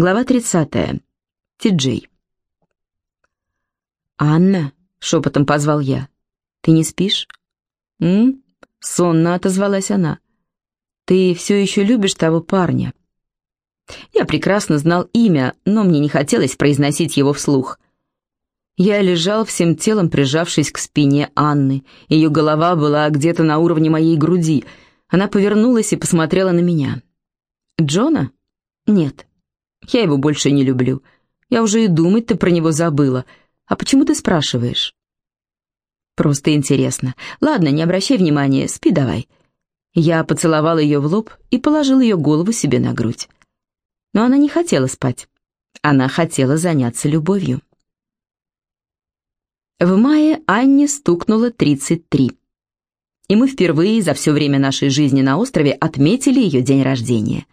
Глава 30. Ти-Джей. «Анна», — шепотом позвал я, — «ты не спишь?» «М?» — сонно отозвалась она. «Ты все еще любишь того парня?» Я прекрасно знал имя, но мне не хотелось произносить его вслух. Я лежал всем телом, прижавшись к спине Анны. Ее голова была где-то на уровне моей груди. Она повернулась и посмотрела на меня. «Джона? Нет. Я его больше не люблю. Я уже и думать-то про него забыла. А почему ты спрашиваешь?» «Просто интересно. Ладно, не обращай внимания, спи давай». Я поцеловал ее в лоб и положил ее голову себе на грудь. Но она не хотела спать. Она хотела заняться любовью. В мае Анне стукнуло 33. И мы впервые за все время нашей жизни на острове отметили ее день рождения.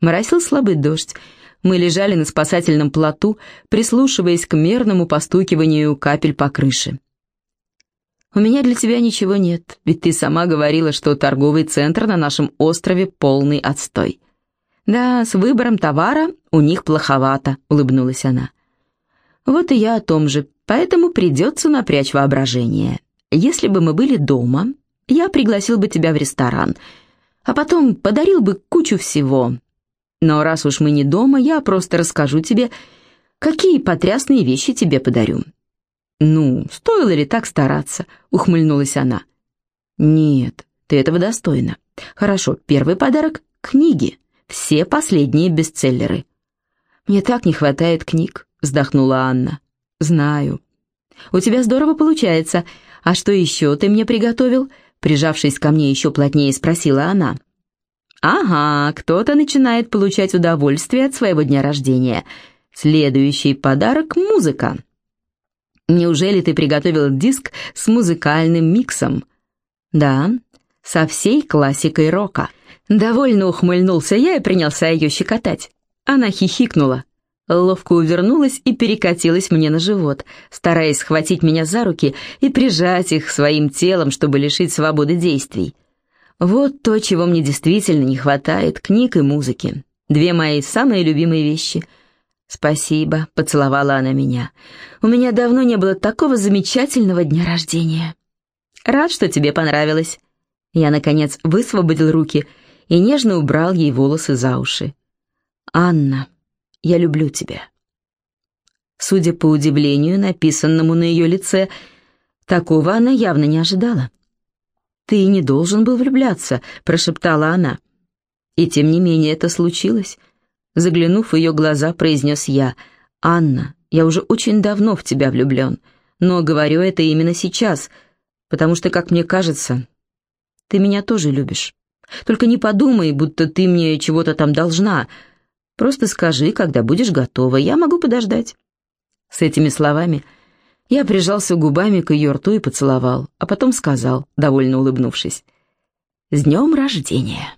Моросил слабый дождь. Мы лежали на спасательном плоту, прислушиваясь к мерному постукиванию капель по крыше. «У меня для тебя ничего нет, ведь ты сама говорила, что торговый центр на нашем острове полный отстой». «Да, с выбором товара у них плоховато», — улыбнулась она. «Вот и я о том же. Поэтому придется напрячь воображение. Если бы мы были дома, я пригласил бы тебя в ресторан, а потом подарил бы кучу всего. Но раз уж мы не дома, я просто расскажу тебе, какие потрясные вещи тебе подарю». «Ну, стоило ли так стараться?» — ухмыльнулась она. «Нет, ты этого достойна. Хорошо, первый подарок — книги. Все последние бестселлеры». «Мне так не хватает книг», — вздохнула Анна. «Знаю. У тебя здорово получается. А что еще ты мне приготовил?» Прижавшись ко мне еще плотнее, спросила она. «Ага, кто-то начинает получать удовольствие от своего дня рождения. Следующий подарок — музыка». «Неужели ты приготовил диск с музыкальным миксом?» «Да, со всей классикой рока». Довольно ухмыльнулся я и принялся ее щекотать. Она хихикнула ловко увернулась и перекатилась мне на живот, стараясь схватить меня за руки и прижать их своим телом, чтобы лишить свободы действий. Вот то, чего мне действительно не хватает, книг и музыки. Две мои самые любимые вещи. «Спасибо», — поцеловала она меня. «У меня давно не было такого замечательного дня рождения». «Рад, что тебе понравилось». Я, наконец, высвободил руки и нежно убрал ей волосы за уши. «Анна», я люблю тебя». Судя по удивлению, написанному на ее лице, такого она явно не ожидала. «Ты не должен был влюбляться», — прошептала она. И тем не менее это случилось. Заглянув в ее глаза, произнес я, «Анна, я уже очень давно в тебя влюблен, но говорю это именно сейчас, потому что, как мне кажется, ты меня тоже любишь. Только не подумай, будто ты мне чего-то там должна», Просто скажи, когда будешь готова, я могу подождать». С этими словами я прижался губами к ее рту и поцеловал, а потом сказал, довольно улыбнувшись, «С днем рождения!»